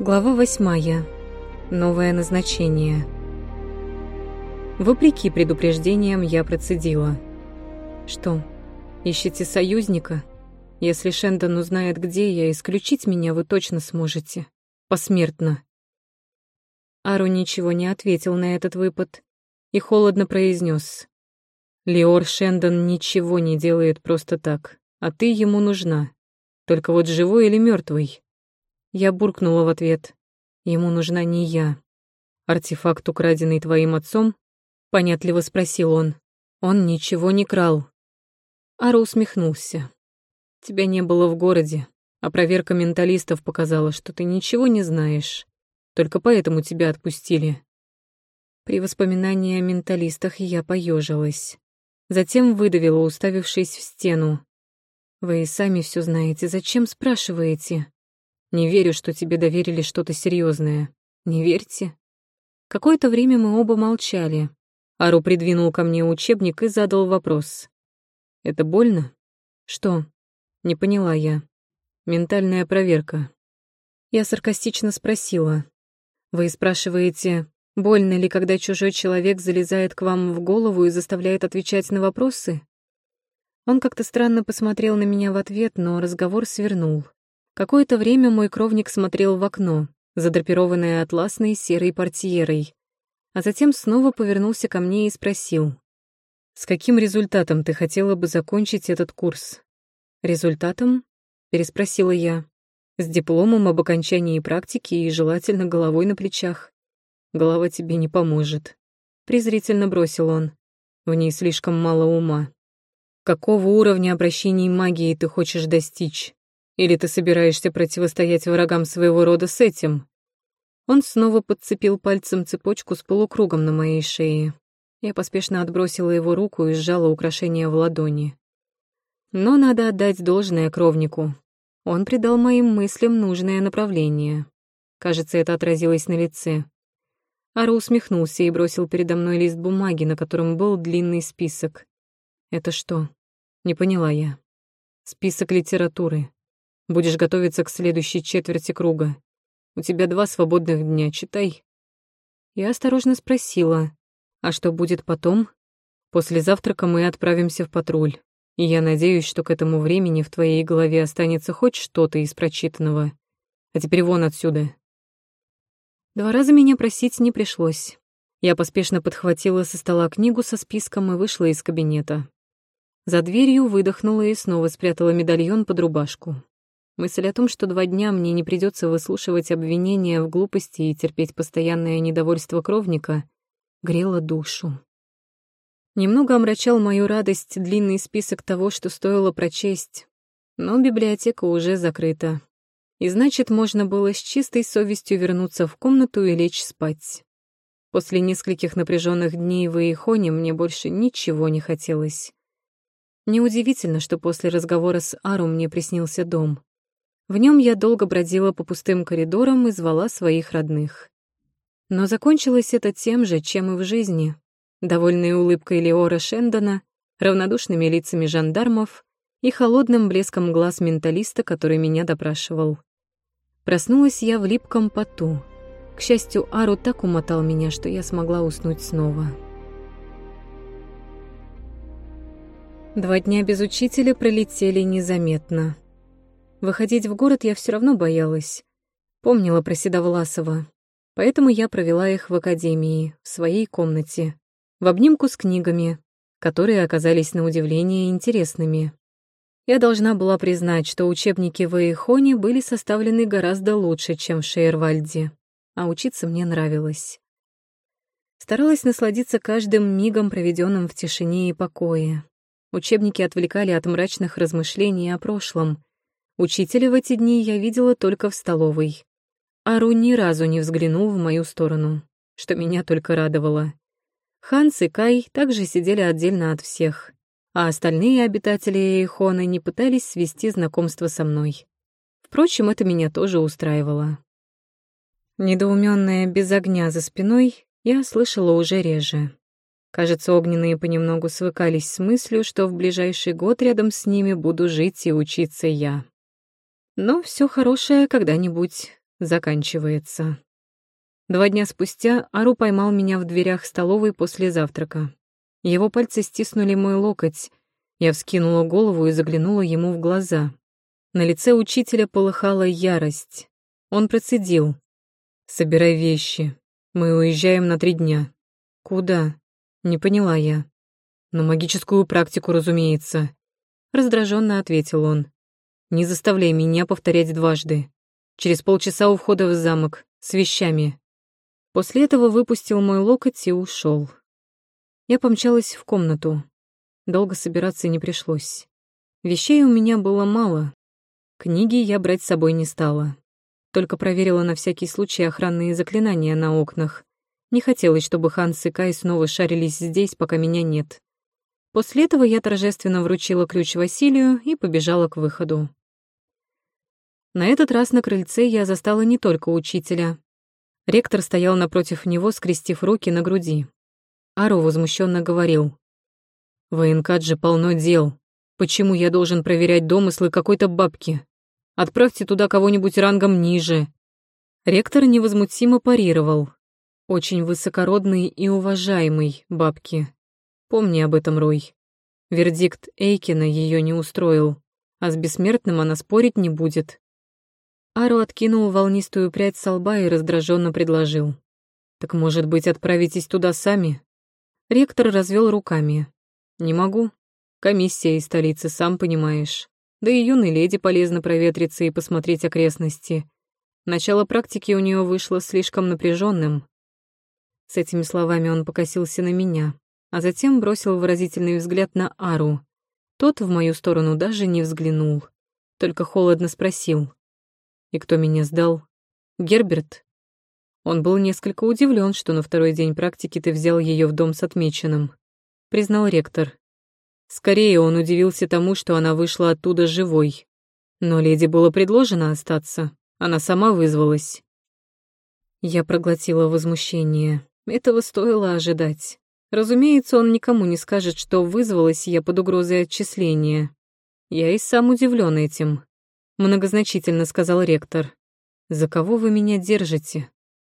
Глава восьмая. Новое назначение. Вопреки предупреждениям я процедила. Что, ищете союзника? Если Шендон узнает, где я, исключить меня вы точно сможете. Посмертно. Ару ничего не ответил на этот выпад и холодно произнес: Леор Шендон ничего не делает просто так, а ты ему нужна. Только вот живой или мертвый? Я буркнула в ответ. Ему нужна не я. Артефакт, украденный твоим отцом? Понятливо спросил он. Он ничего не крал. Ара усмехнулся. Тебя не было в городе, а проверка менталистов показала, что ты ничего не знаешь. Только поэтому тебя отпустили. При воспоминании о менталистах я поежилась. Затем выдавила, уставившись в стену. Вы и сами все знаете, зачем спрашиваете? Не верю, что тебе доверили что-то серьезное. Не верьте. Какое-то время мы оба молчали. Ару придвинул ко мне учебник и задал вопрос. «Это больно?» «Что?» Не поняла я. «Ментальная проверка». Я саркастично спросила. «Вы спрашиваете, больно ли, когда чужой человек залезает к вам в голову и заставляет отвечать на вопросы?» Он как-то странно посмотрел на меня в ответ, но разговор свернул. Какое-то время мой кровник смотрел в окно, задрапированное атласной серой портьерой, а затем снова повернулся ко мне и спросил. «С каким результатом ты хотела бы закончить этот курс?» «Результатом?» — переспросила я. «С дипломом об окончании практики и желательно головой на плечах. Голова тебе не поможет», — презрительно бросил он. «В ней слишком мало ума». «Какого уровня обращений магии ты хочешь достичь?» Или ты собираешься противостоять врагам своего рода с этим?» Он снова подцепил пальцем цепочку с полукругом на моей шее. Я поспешно отбросила его руку и сжала украшение в ладони. Но надо отдать должное кровнику. Он придал моим мыслям нужное направление. Кажется, это отразилось на лице. Ару усмехнулся и бросил передо мной лист бумаги, на котором был длинный список. «Это что?» Не поняла я. «Список литературы. Будешь готовиться к следующей четверти круга. У тебя два свободных дня, читай». Я осторожно спросила, «А что будет потом?» «После завтрака мы отправимся в патруль, и я надеюсь, что к этому времени в твоей голове останется хоть что-то из прочитанного. А теперь вон отсюда». Два раза меня просить не пришлось. Я поспешно подхватила со стола книгу со списком и вышла из кабинета. За дверью выдохнула и снова спрятала медальон под рубашку. Мысль о том, что два дня мне не придется выслушивать обвинения в глупости и терпеть постоянное недовольство кровника, грела душу. Немного омрачал мою радость длинный список того, что стоило прочесть, но библиотека уже закрыта. И значит, можно было с чистой совестью вернуться в комнату и лечь спать. После нескольких напряженных дней в Иехоне мне больше ничего не хотелось. Неудивительно, что после разговора с Ару мне приснился дом. В нем я долго бродила по пустым коридорам и звала своих родных. Но закончилось это тем же, чем и в жизни. Довольной улыбкой Леора Шендона, равнодушными лицами жандармов и холодным блеском глаз менталиста, который меня допрашивал. Проснулась я в липком поту. К счастью, Ару так умотал меня, что я смогла уснуть снова. Два дня без учителя пролетели незаметно. Выходить в город я все равно боялась. Помнила про Седовласова. Поэтому я провела их в академии, в своей комнате, в обнимку с книгами, которые оказались на удивление интересными. Я должна была признать, что учебники в Эйхоне были составлены гораздо лучше, чем в Шейервальде, а учиться мне нравилось. Старалась насладиться каждым мигом, проведенным в тишине и покое. Учебники отвлекали от мрачных размышлений о прошлом, Учителя в эти дни я видела только в столовой. Ару ни разу не взглянул в мою сторону, что меня только радовало. Ханс и Кай также сидели отдельно от всех, а остальные обитатели Эйхона не пытались свести знакомство со мной. Впрочем, это меня тоже устраивало. Недоуменная без огня за спиной, я слышала уже реже. Кажется, огненные понемногу свыкались с мыслью, что в ближайший год рядом с ними буду жить и учиться я. Но все хорошее когда-нибудь заканчивается. Два дня спустя Ару поймал меня в дверях столовой после завтрака. Его пальцы стиснули мой локоть. Я вскинула голову и заглянула ему в глаза. На лице учителя полыхала ярость. Он процедил. «Собирай вещи. Мы уезжаем на три дня». «Куда?» Не поняла я. «На магическую практику, разумеется», — раздраженно ответил он. «Не заставляй меня повторять дважды. Через полчаса у входа в замок, с вещами». После этого выпустил мой локоть и ушел. Я помчалась в комнату. Долго собираться не пришлось. Вещей у меня было мало. Книги я брать с собой не стала. Только проверила на всякий случай охранные заклинания на окнах. Не хотелось, чтобы Ханс и Кай снова шарились здесь, пока меня нет. После этого я торжественно вручила ключ Василию и побежала к выходу. На этот раз на крыльце я застала не только учителя. Ректор стоял напротив него, скрестив руки на груди. Ару возмущенно говорил. «В же полно дел. Почему я должен проверять домыслы какой-то бабки? Отправьте туда кого-нибудь рангом ниже». Ректор невозмутимо парировал. Очень высокородный и уважаемый бабки. Помни об этом, Рой. Вердикт Эйкина ее не устроил, а с бессмертным она спорить не будет. Ару откинул волнистую прядь со лба и раздраженно предложил. «Так, может быть, отправитесь туда сами?» Ректор развел руками. «Не могу. Комиссия из столицы, сам понимаешь. Да и юной леди полезно проветриться и посмотреть окрестности. Начало практики у нее вышло слишком напряженным. С этими словами он покосился на меня, а затем бросил выразительный взгляд на Ару. Тот в мою сторону даже не взглянул, только холодно спросил. «И кто меня сдал? Герберт?» Он был несколько удивлен, что на второй день практики ты взял ее в дом с отмеченным, признал ректор. Скорее он удивился тому, что она вышла оттуда живой. Но леди было предложено остаться, она сама вызвалась. Я проглотила возмущение. Этого стоило ожидать. Разумеется, он никому не скажет, что вызвалась я под угрозой отчисления. Я и сам удивлен этим. Многозначительно сказал ректор. «За кого вы меня держите?»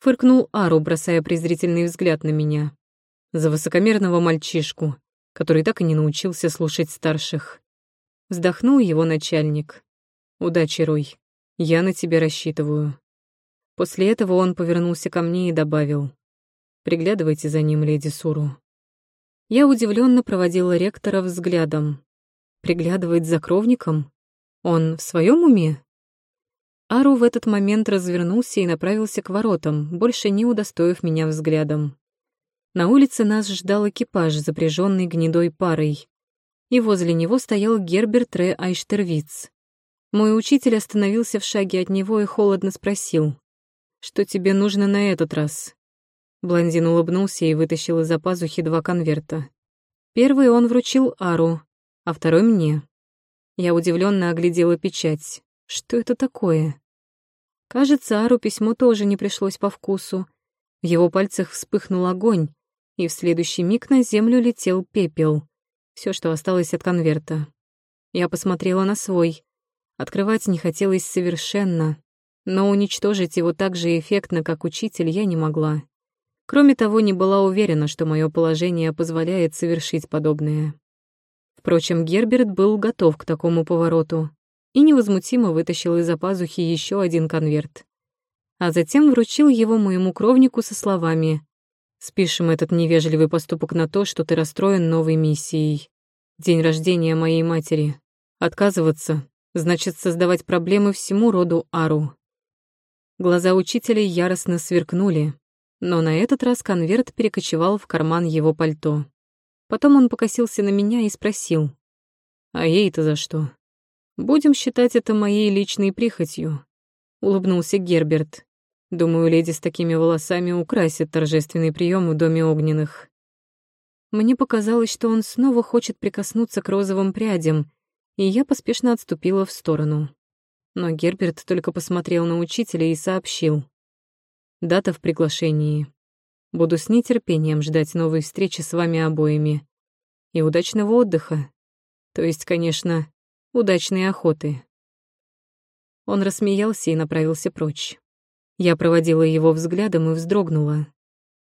Фыркнул Ару, бросая презрительный взгляд на меня. За высокомерного мальчишку, который так и не научился слушать старших. Вздохнул его начальник. «Удачи, Рой. Я на тебя рассчитываю». После этого он повернулся ко мне и добавил. «Приглядывайте за ним, леди Суру». Я удивленно проводила ректора взглядом. Приглядывает за кровником? Он в своем уме? Ару в этот момент развернулся и направился к воротам, больше не удостоив меня взглядом. На улице нас ждал экипаж, запряженный гнедой парой. И возле него стоял Герберт Ре Айштервиц. Мой учитель остановился в шаге от него и холодно спросил, «Что тебе нужно на этот раз?» Блондин улыбнулся и вытащил из-за пазухи два конверта. Первый он вручил Ару, а второй мне. Я удивленно оглядела печать. Что это такое? Кажется, Ару письмо тоже не пришлось по вкусу. В его пальцах вспыхнул огонь, и в следующий миг на землю летел пепел. Все, что осталось от конверта. Я посмотрела на свой. Открывать не хотелось совершенно, но уничтожить его так же эффектно, как учитель, я не могла. Кроме того, не была уверена, что мое положение позволяет совершить подобное. Впрочем, Герберт был готов к такому повороту и невозмутимо вытащил из-за пазухи еще один конверт. А затем вручил его моему кровнику со словами «Спишем этот невежливый поступок на то, что ты расстроен новой миссией. День рождения моей матери. Отказываться значит создавать проблемы всему роду Ару». Глаза учителя яростно сверкнули, но на этот раз конверт перекочевал в карман его пальто. Потом он покосился на меня и спросил, «А ей-то за что?» Будем считать это моей личной прихотью, улыбнулся Герберт. Думаю, леди с такими волосами украсит торжественный прием в доме огненных. Мне показалось, что он снова хочет прикоснуться к розовым прядям, и я поспешно отступила в сторону. Но Герберт только посмотрел на учителя и сообщил. Дата в приглашении. Буду с нетерпением ждать новой встречи с вами обоими. И удачного отдыха. То есть, конечно, Удачной охоты. Он рассмеялся и направился прочь. Я проводила его взглядом и вздрогнула.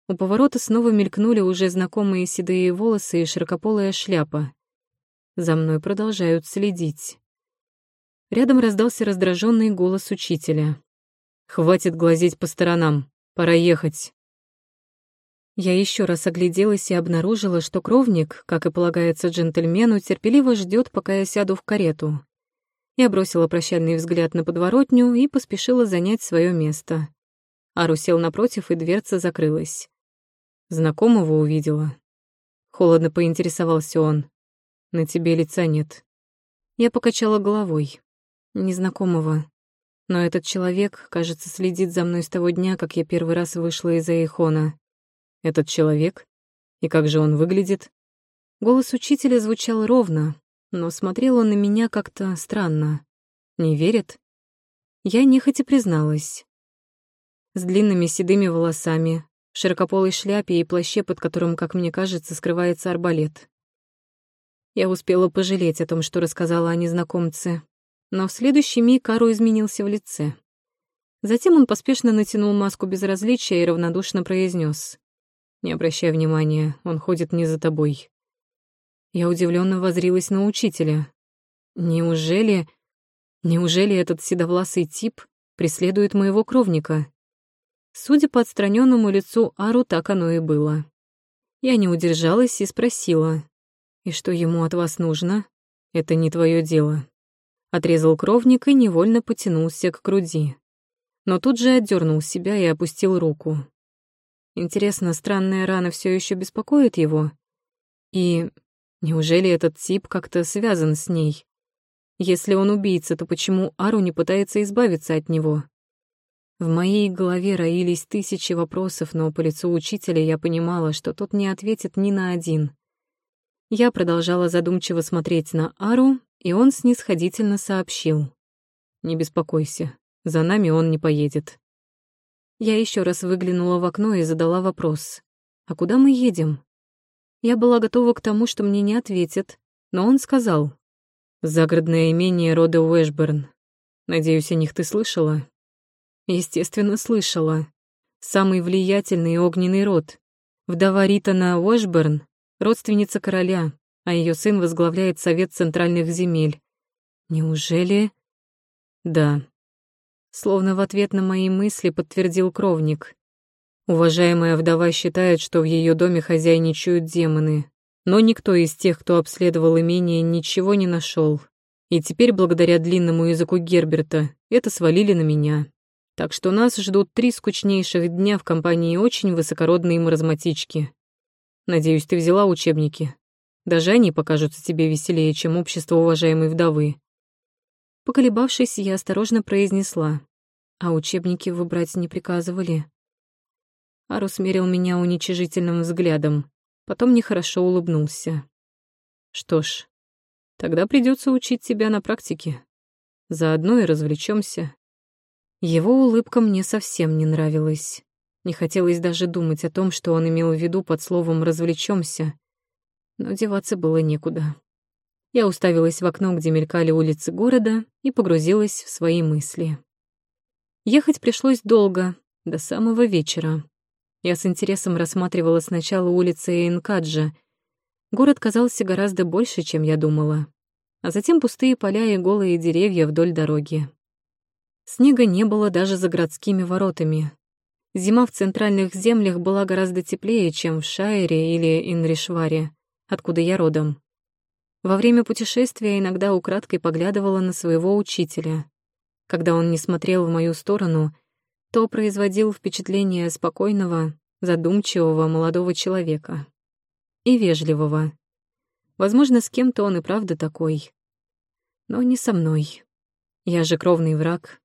У поворота снова мелькнули уже знакомые седые волосы и широкополая шляпа. За мной продолжают следить. Рядом раздался раздраженный голос учителя. «Хватит глазеть по сторонам, пора ехать». Я еще раз огляделась и обнаружила, что кровник, как и полагается джентльмену, терпеливо ждет, пока я сяду в карету. Я бросила прощальный взгляд на подворотню и поспешила занять свое место. Ару сел напротив, и дверца закрылась. Знакомого увидела. Холодно поинтересовался он. На тебе лица нет. Я покачала головой. Незнакомого. Но этот человек, кажется, следит за мной с того дня, как я первый раз вышла из Эйхона. Этот человек? И как же он выглядит? Голос учителя звучал ровно, но смотрел он на меня как-то странно. Не верит? Я нехотя призналась. С длинными седыми волосами, широкополой шляпе и плаще, под которым, как мне кажется, скрывается арбалет. Я успела пожалеть о том, что рассказала о незнакомце, но в следующий миг Кару изменился в лице. Затем он поспешно натянул маску безразличия и равнодушно произнес: «Не обращай внимания, он ходит не за тобой». Я удивленно возрилась на учителя. Неужели... Неужели этот седовласый тип преследует моего кровника? Судя по отстраненному лицу Ару, так оно и было. Я не удержалась и спросила. «И что ему от вас нужно? Это не твое дело» отрезал кровник и невольно потянулся к груди. Но тут же отдернул себя и опустил руку. Интересно, странная рана все еще беспокоит его? И неужели этот тип как-то связан с ней? Если он убийца, то почему Ару не пытается избавиться от него? В моей голове роились тысячи вопросов, но по лицу учителя я понимала, что тот не ответит ни на один. Я продолжала задумчиво смотреть на Ару, и он снисходительно сообщил. «Не беспокойся, за нами он не поедет». Я еще раз выглянула в окно и задала вопрос. «А куда мы едем?» Я была готова к тому, что мне не ответят, но он сказал. «Загородное имение рода Уэшберн. Надеюсь, о них ты слышала?» Естественно, слышала. Самый влиятельный огненный род. Вдова Ритана Уэшберн, родственница короля, а ее сын возглавляет Совет Центральных земель. Неужели? Да. Словно в ответ на мои мысли подтвердил кровник. Уважаемая вдова считает, что в ее доме хозяйничают демоны, но никто из тех, кто обследовал имение, ничего не нашел. И теперь, благодаря длинному языку Герберта, это свалили на меня. Так что нас ждут три скучнейших дня в компании очень высокородной маразматички. Надеюсь, ты взяла учебники. Даже они покажутся тебе веселее, чем общество уважаемой вдовы. Поколебавшись, я осторожно произнесла. А учебники выбрать не приказывали. Арус мерил меня уничижительным взглядом, потом нехорошо улыбнулся. Что ж, тогда придется учить тебя на практике. Заодно и развлечемся. Его улыбка мне совсем не нравилась. Не хотелось даже думать о том, что он имел в виду под словом «развлечемся», но деваться было некуда. Я уставилась в окно, где мелькали улицы города, и погрузилась в свои мысли. Ехать пришлось долго, до самого вечера. Я с интересом рассматривала сначала улицы Эйнкаджа. Город казался гораздо больше, чем я думала. А затем пустые поля и голые деревья вдоль дороги. Снега не было даже за городскими воротами. Зима в центральных землях была гораздо теплее, чем в Шайре или Инришваре откуда я родом. Во время путешествия иногда украдкой поглядывала на своего учителя. Когда он не смотрел в мою сторону, то производил впечатление спокойного, задумчивого молодого человека. И вежливого. Возможно, с кем-то он и правда такой. Но не со мной. Я же кровный враг.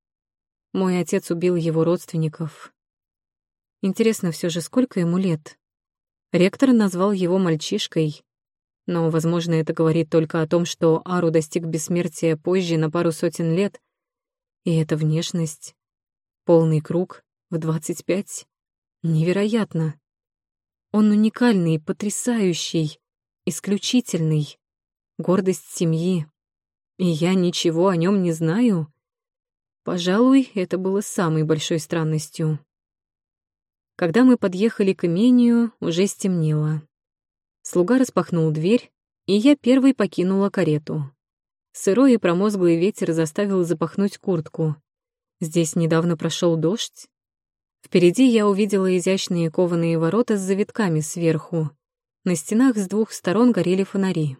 Мой отец убил его родственников. Интересно все же, сколько ему лет? Ректор назвал его мальчишкой, но, возможно, это говорит только о том, что Ару достиг бессмертия позже на пару сотен лет. И эта внешность, полный круг в 25, невероятно. Он уникальный, потрясающий, исключительный, гордость семьи. И я ничего о нем не знаю. Пожалуй, это было самой большой странностью. Когда мы подъехали к имению, уже стемнело. Слуга распахнул дверь, и я первой покинула карету. Сырой и промозглый ветер заставил запахнуть куртку. Здесь недавно прошел дождь. Впереди я увидела изящные кованые ворота с завитками сверху. На стенах с двух сторон горели фонари.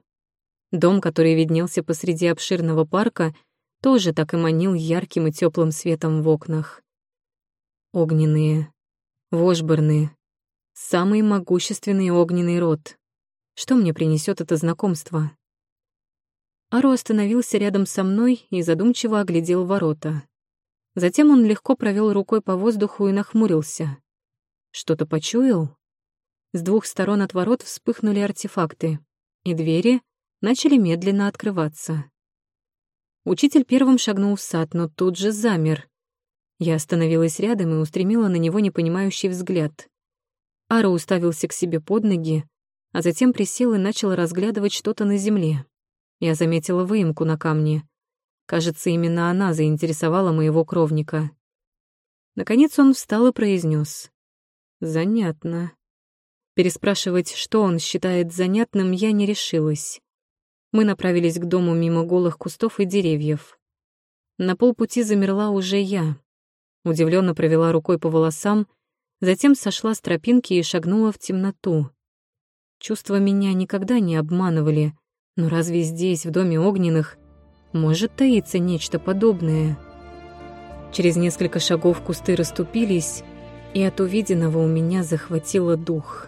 Дом, который виднелся посреди обширного парка, тоже так и манил ярким и теплым светом в окнах. Огненные, вожборные, самый могущественный огненный род. Что мне принесет это знакомство? Ару остановился рядом со мной и задумчиво оглядел ворота. Затем он легко провел рукой по воздуху и нахмурился. Что-то почуял? С двух сторон от ворот вспыхнули артефакты, и двери начали медленно открываться. Учитель первым шагнул в сад, но тут же замер. Я остановилась рядом и устремила на него непонимающий взгляд. Ара уставился к себе под ноги, а затем присел и начал разглядывать что-то на земле. Я заметила выемку на камне. Кажется, именно она заинтересовала моего кровника. Наконец он встал и произнес: «Занятно». Переспрашивать, что он считает занятным, я не решилась. Мы направились к дому мимо голых кустов и деревьев. На полпути замерла уже я. Удивленно провела рукой по волосам, затем сошла с тропинки и шагнула в темноту. Чувства меня никогда не обманывали, но разве здесь, в доме огненных, может таиться нечто подобное? Через несколько шагов кусты расступились, и от увиденного у меня захватило дух.